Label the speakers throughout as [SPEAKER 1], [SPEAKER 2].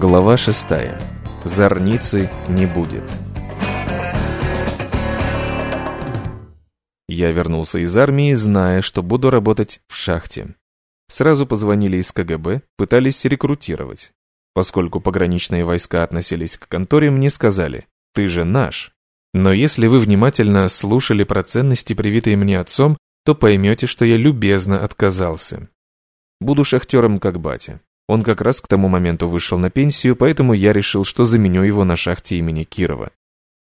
[SPEAKER 1] Глава шестая. Зорницы не будет. Я вернулся из армии, зная, что буду работать в шахте. Сразу позвонили из КГБ, пытались рекрутировать. Поскольку пограничные войска относились к конторе, мне сказали, ты же наш. Но если вы внимательно слушали про ценности, привитые мне отцом, то поймете, что я любезно отказался. Буду шахтером, как батя. Он как раз к тому моменту вышел на пенсию, поэтому я решил, что заменю его на шахте имени Кирова.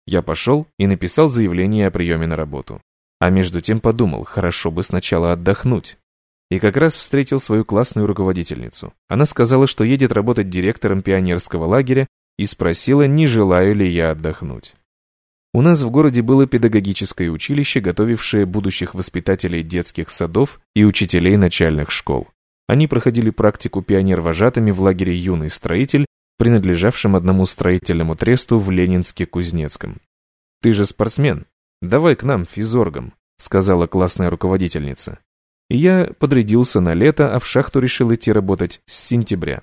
[SPEAKER 1] Я пошел и написал заявление о приеме на работу. А между тем подумал, хорошо бы сначала отдохнуть. И как раз встретил свою классную руководительницу. Она сказала, что едет работать директором пионерского лагеря и спросила, не желаю ли я отдохнуть. У нас в городе было педагогическое училище, готовившее будущих воспитателей детских садов и учителей начальных школ. Они проходили практику пионер-вожатыми в лагере «Юный строитель», принадлежавшем одному строительному тресту в Ленинске-Кузнецком. «Ты же спортсмен. Давай к нам, физоргом», — сказала классная руководительница. И я подрядился на лето, а в шахту решил идти работать с сентября.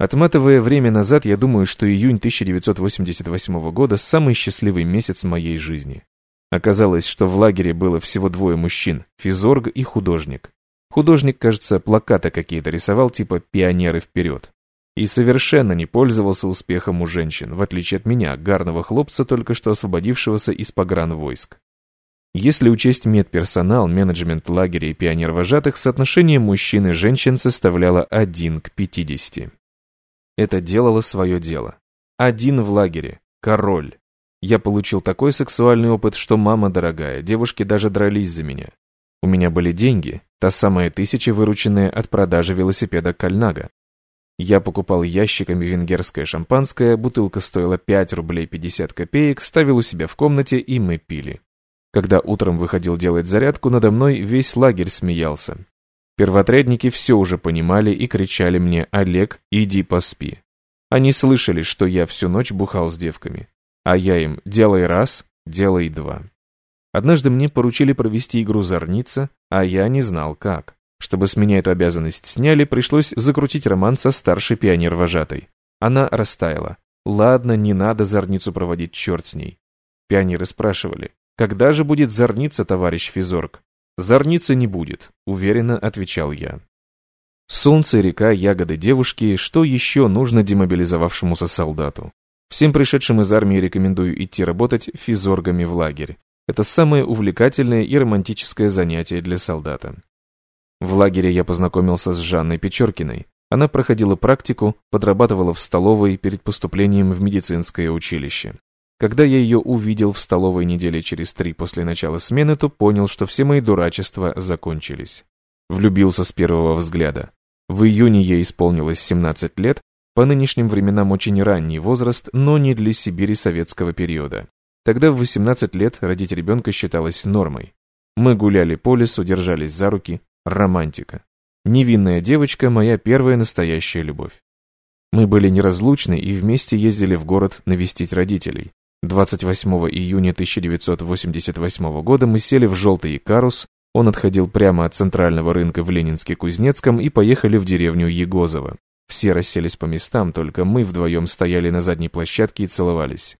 [SPEAKER 1] Отматывая время назад, я думаю, что июнь 1988 года – самый счастливый месяц моей жизни. Оказалось, что в лагере было всего двое мужчин – физорг и художник. Художник, кажется, плакаты какие-то рисовал, типа «Пионеры вперед». И совершенно не пользовался успехом у женщин, в отличие от меня, гарного хлопца, только что освободившегося из погранвойск. Если учесть медперсонал, менеджмент лагеря и пионер-вожатых, соотношение мужчин и женщин составляло 1 к 50. Это делало свое дело. Один в лагере. Король. Я получил такой сексуальный опыт, что мама дорогая, девушки даже дрались за меня. У меня были деньги, та самая тысяча, вырученная от продажи велосипеда Кальнага. Я покупал ящиками венгерское шампанское, бутылка стоила 5 рублей 50 копеек, ставил у себя в комнате, и мы пили. Когда утром выходил делать зарядку, надо мной весь лагерь смеялся. Первотрядники все уже понимали и кричали мне «Олег, иди поспи». Они слышали, что я всю ночь бухал с девками. А я им «делай раз, делай два». Однажды мне поручили провести игру «Зорница», а я не знал как. Чтобы с меня эту обязанность сняли, пришлось закрутить роман со старшей пионер-вожатой. Она растаяла. Ладно, не надо зорницу проводить, черт с ней. Пионеры спрашивали, когда же будет зорница, товарищ Физорг? Зорницы не будет, уверенно отвечал я. Солнце, река, ягоды, девушки, что еще нужно демобилизовавшемуся солдату? Всем пришедшим из армии рекомендую идти работать физоргами в лагерь. Это самое увлекательное и романтическое занятие для солдата. В лагере я познакомился с Жанной Печоркиной. Она проходила практику, подрабатывала в столовой перед поступлением в медицинское училище. Когда я ее увидел в столовой недели через три после начала смены, то понял, что все мои дурачества закончились. Влюбился с первого взгляда. В июне ей исполнилось 17 лет, по нынешним временам очень ранний возраст, но не для Сибири советского периода. Тогда в 18 лет родить ребенка считалось нормой. Мы гуляли по лесу, держались за руки. Романтика. Невинная девочка – моя первая настоящая любовь. Мы были неразлучны и вместе ездили в город навестить родителей. 28 июня 1988 года мы сели в желтый Икарус, он отходил прямо от центрального рынка в Ленинске-Кузнецком и поехали в деревню Егозово. Все расселись по местам, только мы вдвоем стояли на задней площадке и целовались.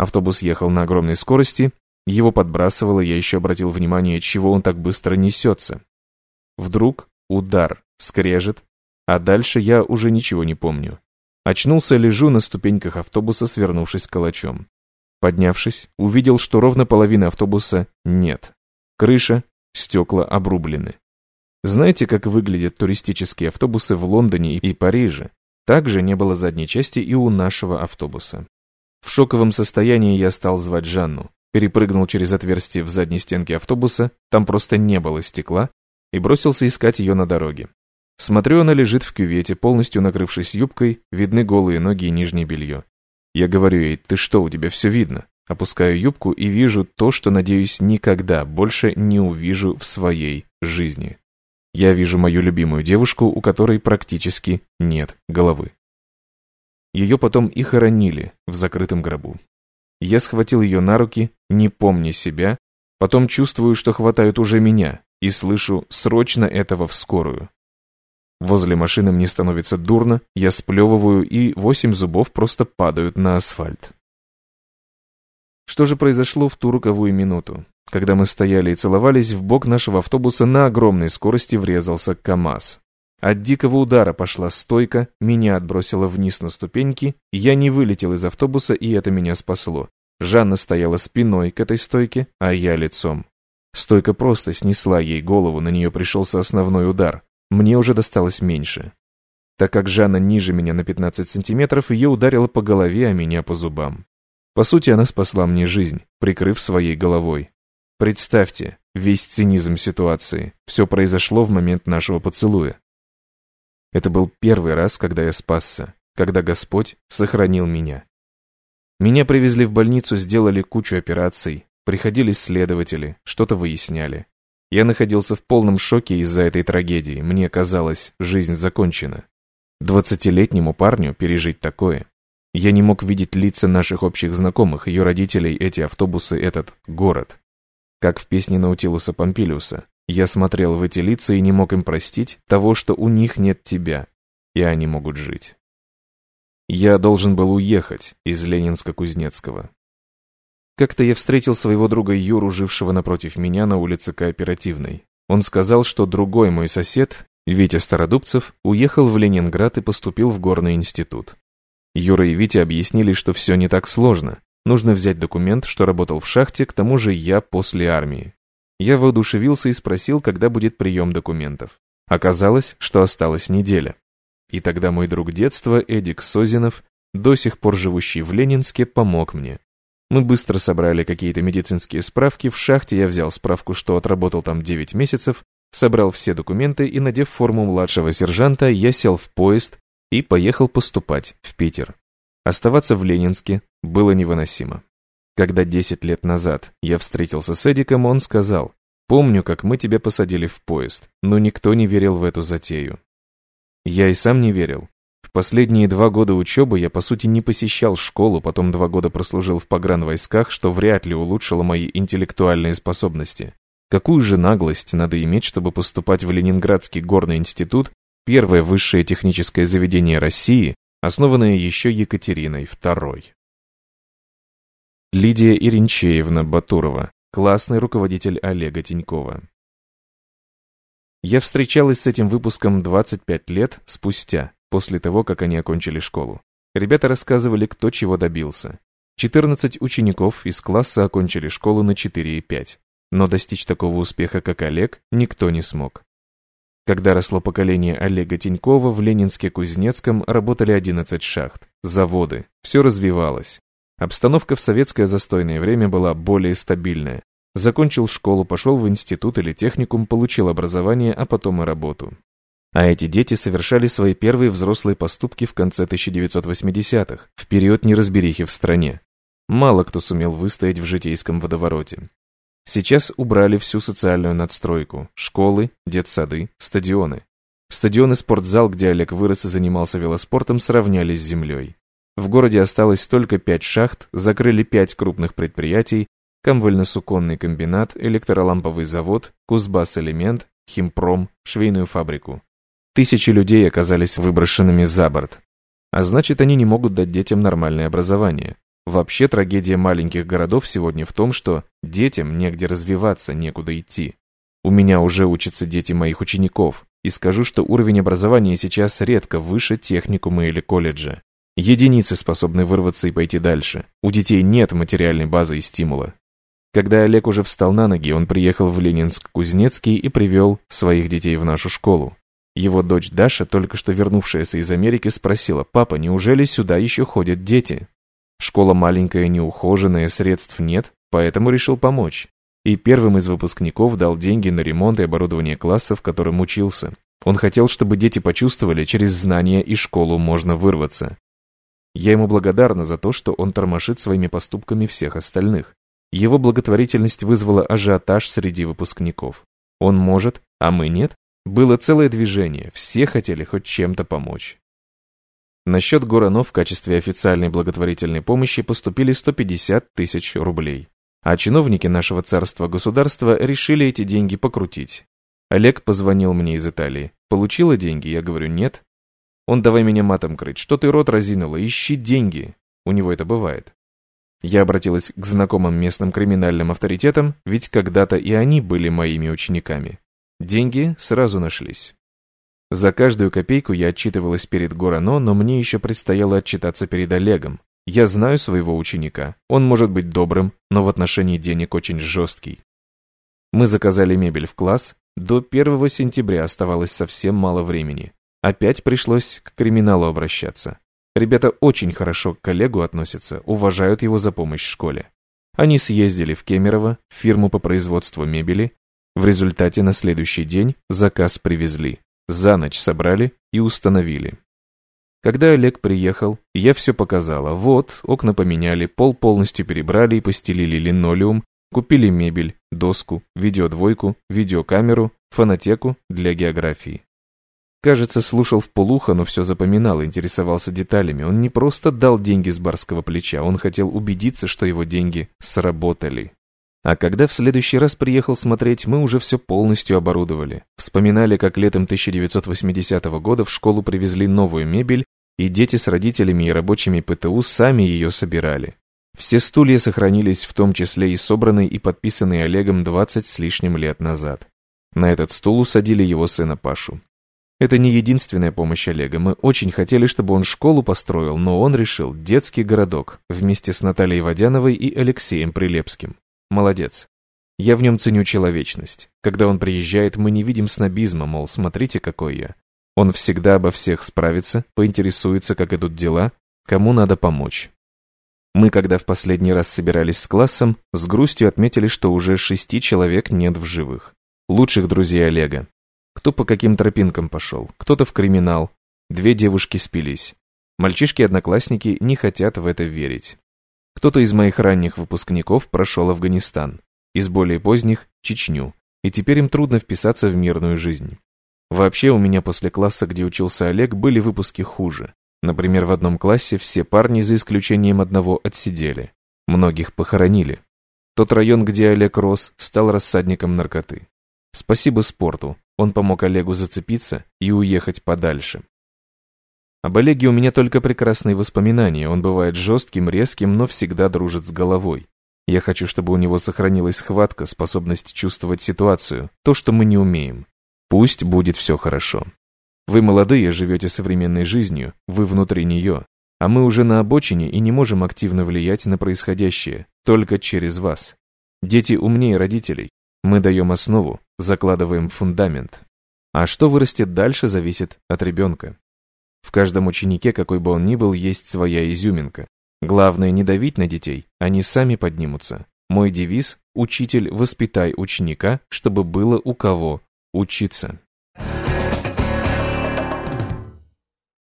[SPEAKER 1] Автобус ехал на огромной скорости, его подбрасывало, я еще обратил внимание, чего он так быстро несется. Вдруг удар, скрежет, а дальше я уже ничего не помню. Очнулся, лежу на ступеньках автобуса, свернувшись калачом. Поднявшись, увидел, что ровно половины автобуса нет. Крыша, стекла обрублены. Знаете, как выглядят туристические автобусы в Лондоне и Париже? Также не было задней части и у нашего автобуса. В шоковом состоянии я стал звать Жанну, перепрыгнул через отверстие в задней стенке автобуса, там просто не было стекла, и бросился искать ее на дороге. Смотрю, она лежит в кювете, полностью накрывшись юбкой, видны голые ноги и нижнее белье. Я говорю ей, ты что, у тебя все видно? Опускаю юбку и вижу то, что, надеюсь, никогда больше не увижу в своей жизни. Я вижу мою любимую девушку, у которой практически нет головы. Ее потом и хоронили в закрытом гробу. Я схватил ее на руки, не помня себя, потом чувствую, что хватают уже меня, и слышу «срочно этого в скорую». Возле машины мне становится дурно, я сплевываю, и восемь зубов просто падают на асфальт. Что же произошло в ту роковую минуту? Когда мы стояли и целовались, в бок нашего автобуса на огромной скорости врезался КАМАЗ. От дикого удара пошла стойка, меня отбросило вниз на ступеньки, я не вылетел из автобуса, и это меня спасло. Жанна стояла спиной к этой стойке, а я лицом. Стойка просто снесла ей голову, на нее пришелся основной удар. Мне уже досталось меньше. Так как Жанна ниже меня на 15 сантиметров, ее ударило по голове, а меня по зубам. По сути, она спасла мне жизнь, прикрыв своей головой. Представьте, весь цинизм ситуации. Все произошло в момент нашего поцелуя. Это был первый раз, когда я спасся, когда Господь сохранил меня. Меня привезли в больницу, сделали кучу операций, приходили следователи, что-то выясняли. Я находился в полном шоке из-за этой трагедии. Мне казалось, жизнь закончена. Двадцатилетнему парню пережить такое. Я не мог видеть лица наших общих знакомых, ее родителей, эти автобусы, этот город. Как в песне Наутилуса Помпилиуса. Я смотрел в эти лица и не мог им простить того, что у них нет тебя, и они могут жить. Я должен был уехать из Ленинска-Кузнецкого. Как-то я встретил своего друга Юру, жившего напротив меня на улице Кооперативной. Он сказал, что другой мой сосед, Витя Стародубцев, уехал в Ленинград и поступил в горный институт. Юра и Витя объяснили, что все не так сложно. Нужно взять документ, что работал в шахте, к тому же я после армии. Я воодушевился и спросил, когда будет прием документов. Оказалось, что осталась неделя. И тогда мой друг детства, Эдик Созинов, до сих пор живущий в Ленинске, помог мне. Мы быстро собрали какие-то медицинские справки, в шахте я взял справку, что отработал там 9 месяцев, собрал все документы и, надев форму младшего сержанта, я сел в поезд и поехал поступать в Питер. Оставаться в Ленинске было невыносимо. Когда 10 лет назад я встретился с Эдиком, он сказал, «Помню, как мы тебя посадили в поезд, но никто не верил в эту затею». Я и сам не верил, в последние два года учебы я, по сути, не посещал школу, потом два года прослужил в погранвойсках, что вряд ли улучшило мои интеллектуальные способности. Какую же наглость надо иметь, чтобы поступать в Ленинградский горный институт, первое высшее техническое заведение России, основанное еще Екатериной II. Лидия Иринчеевна Батурова, классный руководитель Олега Тинькова. Я встречалась с этим выпуском 25 лет спустя, после того, как они окончили школу. Ребята рассказывали, кто чего добился. 14 учеников из класса окончили школу на 4,5. Но достичь такого успеха, как Олег, никто не смог. Когда росло поколение Олега Тинькова, в Ленинске-Кузнецком работали 11 шахт, заводы, все развивалось. Обстановка в советское застойное время была более стабильная. Закончил школу, пошел в институт или техникум, получил образование, а потом и работу. А эти дети совершали свои первые взрослые поступки в конце 1980-х, в период неразберихи в стране. Мало кто сумел выстоять в житейском водовороте. Сейчас убрали всю социальную надстройку – школы, детсады, стадионы. Стадион и спортзал, где Олег вырос и занимался велоспортом, сравнялись с землей. В городе осталось только пять шахт, закрыли пять крупных предприятий, Камвально-суконный комбинат, электроламповый завод, Кузбасс-элемент, химпром, швейную фабрику. Тысячи людей оказались выброшенными за борт. А значит, они не могут дать детям нормальное образование. Вообще трагедия маленьких городов сегодня в том, что детям негде развиваться, некуда идти. У меня уже учатся дети моих учеников, и скажу, что уровень образования сейчас редко выше техникума или колледжа. Единицы способны вырваться и пойти дальше. У детей нет материальной базы и стимула. Когда Олег уже встал на ноги, он приехал в Ленинск-Кузнецкий и привел своих детей в нашу школу. Его дочь Даша, только что вернувшаяся из Америки, спросила, «Папа, неужели сюда еще ходят дети?» Школа маленькая, неухоженная, средств нет, поэтому решил помочь. И первым из выпускников дал деньги на ремонт и оборудование класса, в котором учился. Он хотел, чтобы дети почувствовали, через знания и школу можно вырваться. Я ему благодарна за то, что он тормошит своими поступками всех остальных. Его благотворительность вызвала ажиотаж среди выпускников. Он может, а мы нет? Было целое движение, все хотели хоть чем-то помочь. На счет Гурано в качестве официальной благотворительной помощи поступили 150 тысяч рублей. А чиновники нашего царства-государства решили эти деньги покрутить. Олег позвонил мне из Италии. Получила деньги? Я говорю, нет. Он давай меня матом крыть. Что ты рот разинула? Ищи деньги. У него это бывает. Я обратилась к знакомым местным криминальным авторитетам, ведь когда-то и они были моими учениками. Деньги сразу нашлись. За каждую копейку я отчитывалась перед Горано, но мне еще предстояло отчитаться перед Олегом. Я знаю своего ученика. Он может быть добрым, но в отношении денег очень жесткий. Мы заказали мебель в класс. До 1 сентября оставалось совсем мало времени. Опять пришлось к криминалу обращаться. Ребята очень хорошо к коллегу относятся, уважают его за помощь в школе. Они съездили в Кемерово, в фирму по производству мебели. В результате на следующий день заказ привезли. За ночь собрали и установили. Когда Олег приехал, я все показала. Вот, окна поменяли, пол полностью перебрали и постелили линолеум, купили мебель, доску, видеодвойку, видеокамеру, фонотеку для географии. Кажется, слушал в полухо, но все запоминал, интересовался деталями. Он не просто дал деньги с барского плеча, он хотел убедиться, что его деньги сработали. А когда в следующий раз приехал смотреть, мы уже все полностью оборудовали. Вспоминали, как летом 1980 года в школу привезли новую мебель, и дети с родителями и рабочими ПТУ сами ее собирали. Все стулья сохранились, в том числе и собранные и подписанные Олегом 20 с лишним лет назад. На этот стул усадили его сына Пашу. Это не единственная помощь Олега. Мы очень хотели, чтобы он школу построил, но он решил детский городок вместе с Натальей Водяновой и Алексеем Прилепским. Молодец. Я в нем ценю человечность. Когда он приезжает, мы не видим снобизма, мол, смотрите, какой я. Он всегда обо всех справится, поинтересуется, как идут дела, кому надо помочь. Мы, когда в последний раз собирались с классом, с грустью отметили, что уже шести человек нет в живых. Лучших друзей Олега. Кто по каким тропинкам пошел, кто-то в криминал. Две девушки спились. Мальчишки-одноклассники не хотят в это верить. Кто-то из моих ранних выпускников прошел Афганистан, из более поздних – Чечню, и теперь им трудно вписаться в мирную жизнь. Вообще у меня после класса, где учился Олег, были выпуски хуже. Например, в одном классе все парни, за исключением одного, отсидели. Многих похоронили. Тот район, где Олег рос, стал рассадником наркоты. Спасибо спорту, он помог Олегу зацепиться и уехать подальше. Об Олеге у меня только прекрасные воспоминания. Он бывает жестким, резким, но всегда дружит с головой. Я хочу, чтобы у него сохранилась схватка, способность чувствовать ситуацию, то, что мы не умеем. Пусть будет все хорошо. Вы молодые, живете современной жизнью, вы внутри нее, а мы уже на обочине и не можем активно влиять на происходящее, только через вас. Дети умнее родителей. Мы даем основу, закладываем фундамент. А что вырастет дальше, зависит от ребенка. В каждом ученике, какой бы он ни был, есть своя изюминка. Главное не давить на детей, они сами поднимутся. Мой девиз – «Учитель, воспитай ученика, чтобы было у кого учиться».